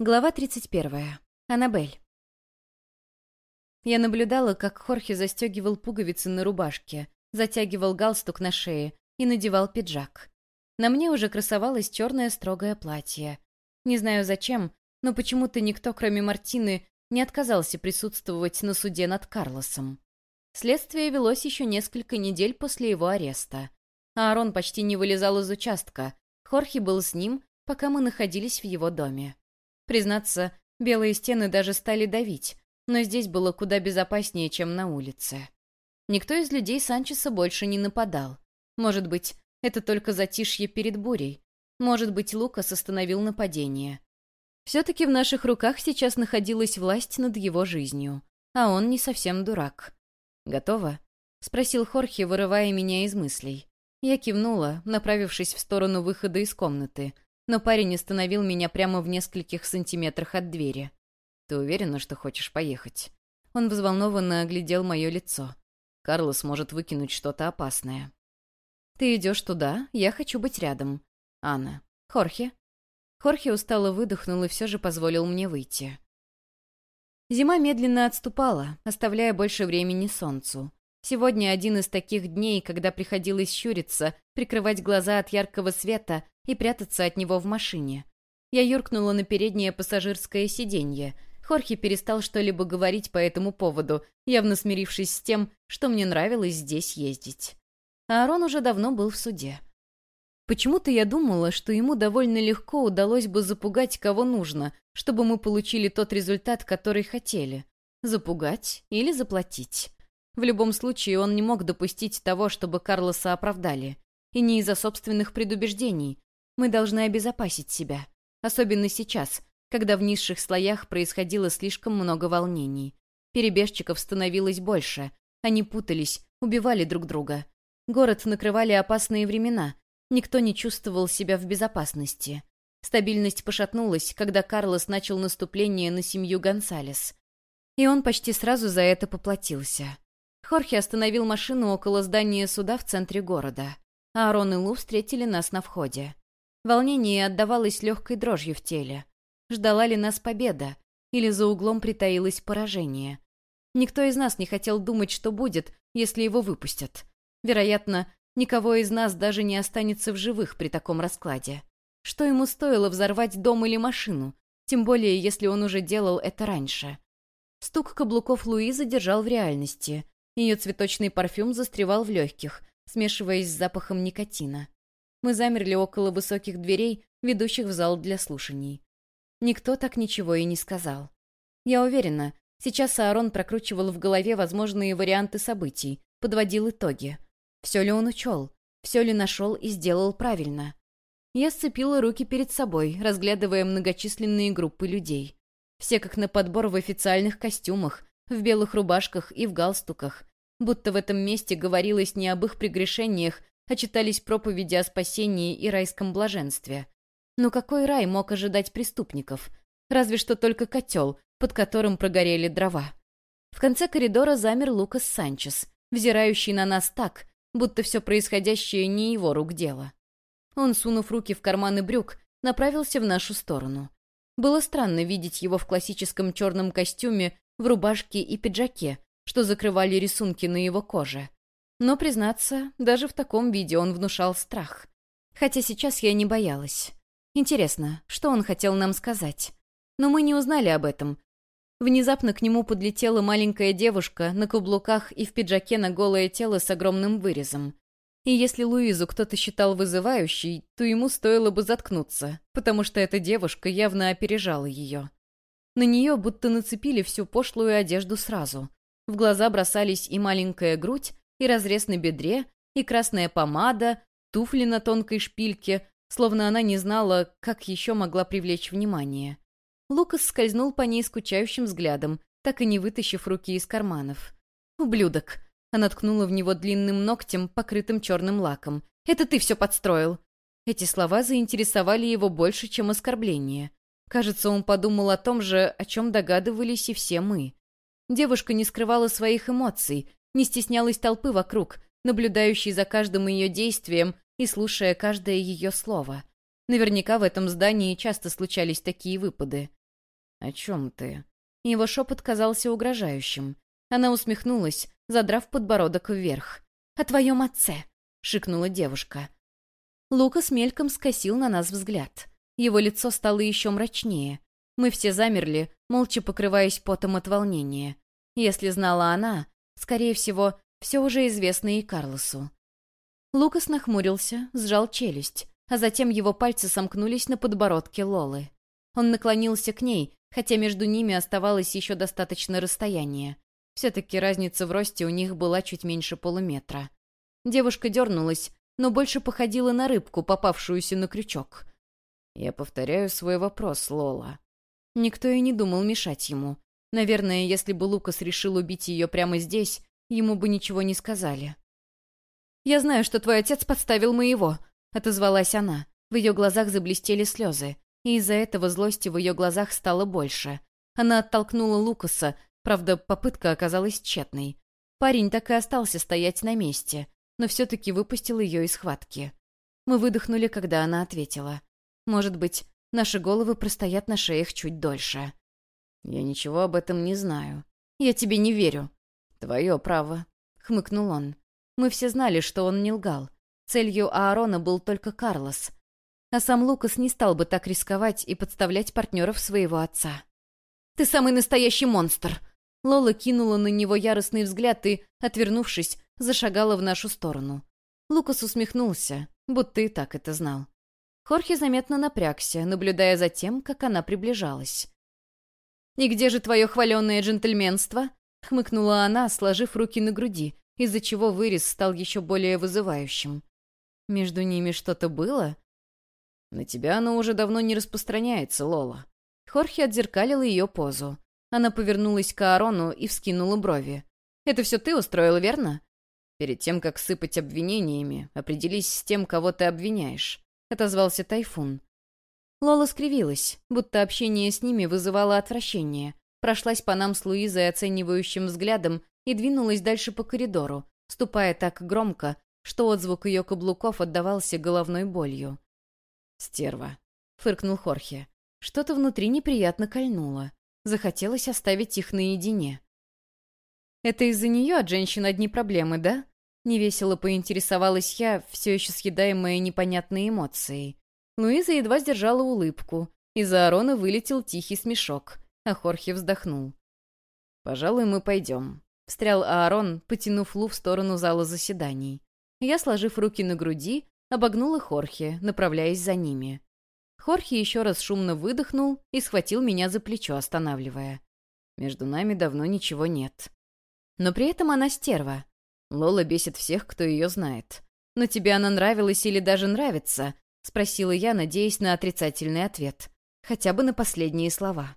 Глава 31. Аннабель. Я наблюдала, как Хорхе застегивал пуговицы на рубашке, затягивал галстук на шее и надевал пиджак. На мне уже красовалось черное строгое платье. Не знаю зачем, но почему-то никто, кроме Мартины, не отказался присутствовать на суде над Карлосом. Следствие велось еще несколько недель после его ареста. Аарон почти не вылезал из участка. Хорхе был с ним, пока мы находились в его доме. Признаться, белые стены даже стали давить, но здесь было куда безопаснее, чем на улице. Никто из людей Санчеса больше не нападал. Может быть, это только затишье перед бурей. Может быть, Лукас остановил нападение. Все-таки в наших руках сейчас находилась власть над его жизнью, а он не совсем дурак. «Готово?» — спросил Хорхе, вырывая меня из мыслей. Я кивнула, направившись в сторону выхода из комнаты — но парень остановил меня прямо в нескольких сантиметрах от двери. «Ты уверена, что хочешь поехать?» Он взволнованно оглядел мое лицо. Карлос может выкинуть что-то опасное. «Ты идешь туда, я хочу быть рядом. Анна. Хорхе?» Хорхе устало выдохнул и все же позволил мне выйти. Зима медленно отступала, оставляя больше времени солнцу. Сегодня один из таких дней, когда приходилось щуриться, прикрывать глаза от яркого света и прятаться от него в машине. Я юркнула на переднее пассажирское сиденье. Хорхе перестал что-либо говорить по этому поводу, явно смирившись с тем, что мне нравилось здесь ездить. А Аарон уже давно был в суде. Почему-то я думала, что ему довольно легко удалось бы запугать кого нужно, чтобы мы получили тот результат, который хотели. Запугать или заплатить. В любом случае, он не мог допустить того, чтобы Карлоса оправдали. И не из-за собственных предубеждений. Мы должны обезопасить себя. Особенно сейчас, когда в низших слоях происходило слишком много волнений. Перебежчиков становилось больше. Они путались, убивали друг друга. Город накрывали опасные времена. Никто не чувствовал себя в безопасности. Стабильность пошатнулась, когда Карлос начал наступление на семью Гонсалес. И он почти сразу за это поплатился. Хорхе остановил машину около здания суда в центре города. Аарон и Лу встретили нас на входе. Волнение отдавалось легкой дрожью в теле. Ждала ли нас победа? Или за углом притаилось поражение? Никто из нас не хотел думать, что будет, если его выпустят. Вероятно, никого из нас даже не останется в живых при таком раскладе. Что ему стоило взорвать дом или машину? Тем более, если он уже делал это раньше. Стук каблуков Луизы держал в реальности. Ее цветочный парфюм застревал в легких, смешиваясь с запахом никотина. Мы замерли около высоких дверей, ведущих в зал для слушаний. Никто так ничего и не сказал. Я уверена, сейчас Аарон прокручивал в голове возможные варианты событий, подводил итоги. Все ли он учел? Все ли нашел и сделал правильно? Я сцепила руки перед собой, разглядывая многочисленные группы людей. Все как на подбор в официальных костюмах, в белых рубашках и в галстуках, будто в этом месте говорилось не об их прегрешениях, а читались проповеди о спасении и райском блаженстве. Но какой рай мог ожидать преступников? Разве что только котел, под которым прогорели дрова. В конце коридора замер Лукас Санчес, взирающий на нас так, будто все происходящее не его рук дело. Он, сунув руки в карманы брюк, направился в нашу сторону. Было странно видеть его в классическом черном костюме в рубашке и пиджаке, что закрывали рисунки на его коже. Но, признаться, даже в таком виде он внушал страх. Хотя сейчас я не боялась. Интересно, что он хотел нам сказать? Но мы не узнали об этом. Внезапно к нему подлетела маленькая девушка на каблуках и в пиджаке на голое тело с огромным вырезом. И если Луизу кто-то считал вызывающей, то ему стоило бы заткнуться, потому что эта девушка явно опережала ее. На нее будто нацепили всю пошлую одежду сразу. В глаза бросались и маленькая грудь, и разрез на бедре, и красная помада, туфли на тонкой шпильке, словно она не знала, как еще могла привлечь внимание. Лукас скользнул по ней скучающим взглядом, так и не вытащив руки из карманов. «Ублюдок!» Она ткнула в него длинным ногтем, покрытым черным лаком. «Это ты все подстроил!» Эти слова заинтересовали его больше, чем оскорбление. Кажется, он подумал о том же, о чем догадывались и все мы. Девушка не скрывала своих эмоций, не стеснялась толпы вокруг, наблюдающей за каждым ее действием и слушая каждое ее слово. Наверняка в этом здании часто случались такие выпады. «О чем ты?» Его шепот казался угрожающим. Она усмехнулась, задрав подбородок вверх. «О твоем отце!» — шикнула девушка. Лукас мельком скосил на нас взгляд. Его лицо стало еще мрачнее. Мы все замерли, молча покрываясь потом от волнения. Если знала она, скорее всего, все уже известно и Карлосу. Лукас нахмурился, сжал челюсть, а затем его пальцы сомкнулись на подбородке Лолы. Он наклонился к ней, хотя между ними оставалось еще достаточно расстояния. Все-таки разница в росте у них была чуть меньше полуметра. Девушка дернулась, но больше походила на рыбку, попавшуюся на крючок. «Я повторяю свой вопрос, Лола». Никто и не думал мешать ему. Наверное, если бы Лукас решил убить ее прямо здесь, ему бы ничего не сказали. «Я знаю, что твой отец подставил моего», — отозвалась она. В ее глазах заблестели слезы, и из-за этого злости в ее глазах стало больше. Она оттолкнула Лукаса, правда, попытка оказалась тщетной. Парень так и остался стоять на месте, но все-таки выпустил ее из схватки. Мы выдохнули, когда она ответила. «Может быть, наши головы простоят на шеях чуть дольше». «Я ничего об этом не знаю». «Я тебе не верю». «Твое право», — хмыкнул он. Мы все знали, что он не лгал. Целью Аарона был только Карлос. А сам Лукас не стал бы так рисковать и подставлять партнеров своего отца. «Ты самый настоящий монстр!» Лола кинула на него яростный взгляд и, отвернувшись, зашагала в нашу сторону. Лукас усмехнулся, будто и так это знал. Хорхе заметно напрягся, наблюдая за тем, как она приближалась. «И где же твое хваленное джентльменство?» — хмыкнула она, сложив руки на груди, из-за чего вырез стал еще более вызывающим. «Между ними что-то было?» «На тебя оно уже давно не распространяется, Лола». Хорхе отзеркалил ее позу. Она повернулась к Аарону и вскинула брови. «Это все ты устроил, верно?» Перед тем, как сыпать обвинениями, определись с тем, кого ты обвиняешь», — отозвался Тайфун. Лола скривилась, будто общение с ними вызывало отвращение, прошлась по нам с Луизой оценивающим взглядом и двинулась дальше по коридору, ступая так громко, что отзвук ее каблуков отдавался головной болью. «Стерва», — фыркнул Хорхе. Что-то внутри неприятно кольнуло. Захотелось оставить их наедине. «Это из-за нее от женщин одни проблемы, да?» Невесело поинтересовалась я, все еще съедаемая непонятной эмоцией. Луиза едва сдержала улыбку. Из Аарона вылетел тихий смешок, а Хорхе вздохнул. «Пожалуй, мы пойдем», — встрял Аарон, потянув Лу в сторону зала заседаний. Я, сложив руки на груди, обогнула Хорхе, направляясь за ними. Хорхе еще раз шумно выдохнул и схватил меня за плечо, останавливая. «Между нами давно ничего нет». Но при этом она стерва. Лола бесит всех, кто ее знает. «Но тебе она нравилась или даже нравится?» — спросила я, надеясь на отрицательный ответ. Хотя бы на последние слова.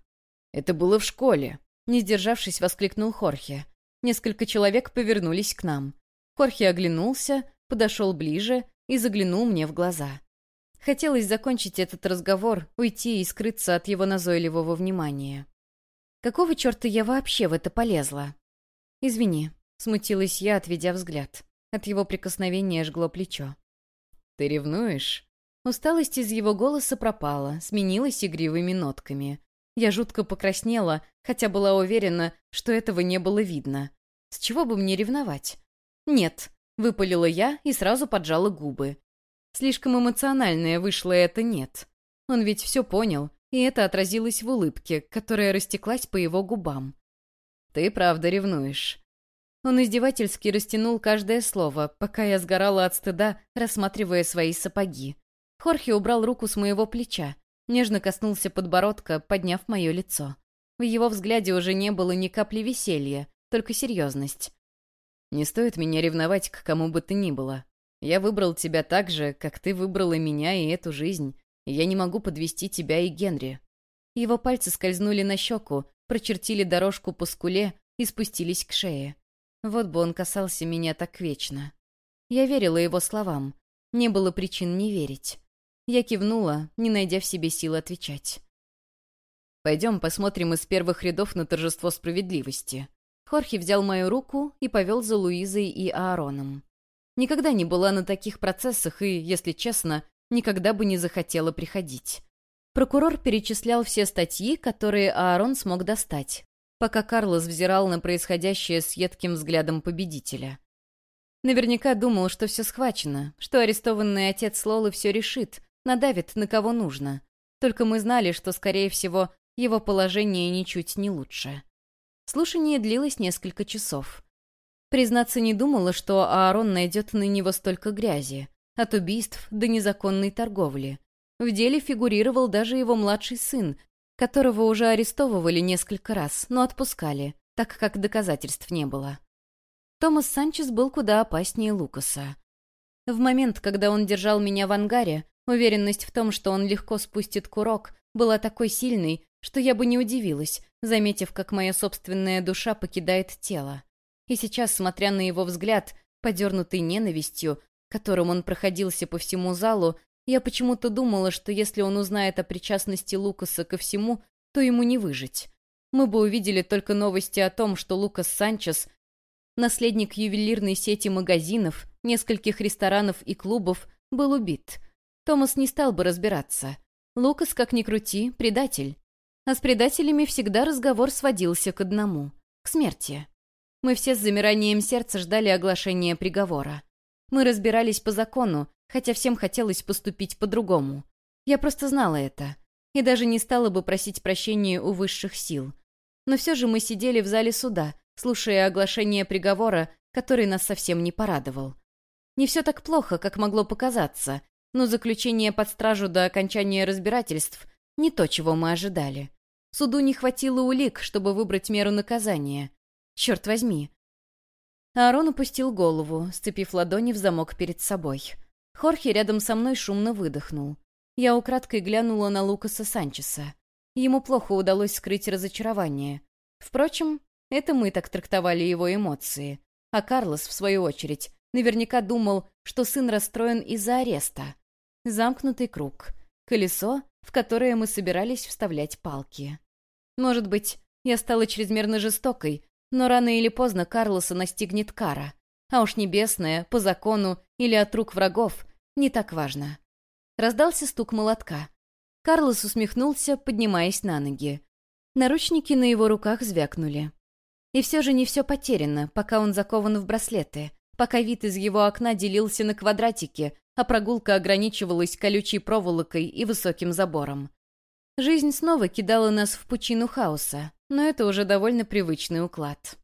«Это было в школе», — не сдержавшись, воскликнул Хорхе. Несколько человек повернулись к нам. Хорхе оглянулся, подошел ближе и заглянул мне в глаза. Хотелось закончить этот разговор, уйти и скрыться от его назойливого внимания. Какого черта я вообще в это полезла? «Извини», — смутилась я, отведя взгляд. От его прикосновения жгло плечо. «Ты ревнуешь?» Усталость из его голоса пропала, сменилась игривыми нотками. Я жутко покраснела, хотя была уверена, что этого не было видно. С чего бы мне ревновать? «Нет», — выпалила я и сразу поджала губы. Слишком эмоциональное вышло это «нет». Он ведь все понял, и это отразилось в улыбке, которая растеклась по его губам. «Ты правда ревнуешь». Он издевательски растянул каждое слово, пока я сгорала от стыда, рассматривая свои сапоги. Хорхе убрал руку с моего плеча, нежно коснулся подбородка, подняв мое лицо. В его взгляде уже не было ни капли веселья, только серьезность. «Не стоит меня ревновать к кому бы ты ни было. Я выбрал тебя так же, как ты выбрала меня и эту жизнь, я не могу подвести тебя и Генри». Его пальцы скользнули на щеку, прочертили дорожку по скуле и спустились к шее. Вот бы он касался меня так вечно. Я верила его словам. Не было причин не верить. Я кивнула, не найдя в себе сил отвечать. «Пойдем посмотрим из первых рядов на торжество справедливости». Хорхе взял мою руку и повел за Луизой и Аароном. Никогда не была на таких процессах и, если честно, никогда бы не захотела приходить. Прокурор перечислял все статьи, которые Аарон смог достать, пока Карлос взирал на происходящее с едким взглядом победителя. Наверняка думал, что все схвачено, что арестованный отец Лолы все решит, надавит на кого нужно. Только мы знали, что, скорее всего, его положение ничуть не лучше. Слушание длилось несколько часов. Признаться, не думала, что Аарон найдет на него столько грязи. От убийств до незаконной торговли. В деле фигурировал даже его младший сын, которого уже арестовывали несколько раз, но отпускали, так как доказательств не было. Томас Санчес был куда опаснее Лукаса. В момент, когда он держал меня в ангаре, уверенность в том, что он легко спустит курок, была такой сильной, что я бы не удивилась, заметив, как моя собственная душа покидает тело. И сейчас, смотря на его взгляд, подернутый ненавистью, которым он проходился по всему залу, я почему-то думала, что если он узнает о причастности Лукаса ко всему, то ему не выжить. Мы бы увидели только новости о том, что Лукас Санчес, наследник ювелирной сети магазинов, нескольких ресторанов и клубов, был убит. Томас не стал бы разбираться. Лукас, как ни крути, предатель. А с предателями всегда разговор сводился к одному — к смерти. Мы все с замиранием сердца ждали оглашения приговора. Мы разбирались по закону, хотя всем хотелось поступить по-другому. Я просто знала это. И даже не стала бы просить прощения у высших сил. Но все же мы сидели в зале суда, слушая оглашение приговора, который нас совсем не порадовал. Не все так плохо, как могло показаться, но заключение под стражу до окончания разбирательств — не то, чего мы ожидали. Суду не хватило улик, чтобы выбрать меру наказания. Черт возьми. Аарон опустил голову, сцепив ладони в замок перед собой. Хорхе рядом со мной шумно выдохнул. Я украдкой глянула на Лукаса Санчеса. Ему плохо удалось скрыть разочарование. Впрочем, это мы так трактовали его эмоции. А Карлос, в свою очередь, наверняка думал, что сын расстроен из-за ареста. Замкнутый круг. Колесо, в которое мы собирались вставлять палки. Может быть, я стала чрезмерно жестокой, но рано или поздно Карлоса настигнет кара. А уж небесная, по закону или от рук врагов, не так важно. Раздался стук молотка. Карлос усмехнулся, поднимаясь на ноги. Наручники на его руках звякнули. И все же не все потеряно, пока он закован в браслеты, пока вид из его окна делился на квадратики, а прогулка ограничивалась колючей проволокой и высоким забором. Жизнь снова кидала нас в пучину хаоса, но это уже довольно привычный уклад.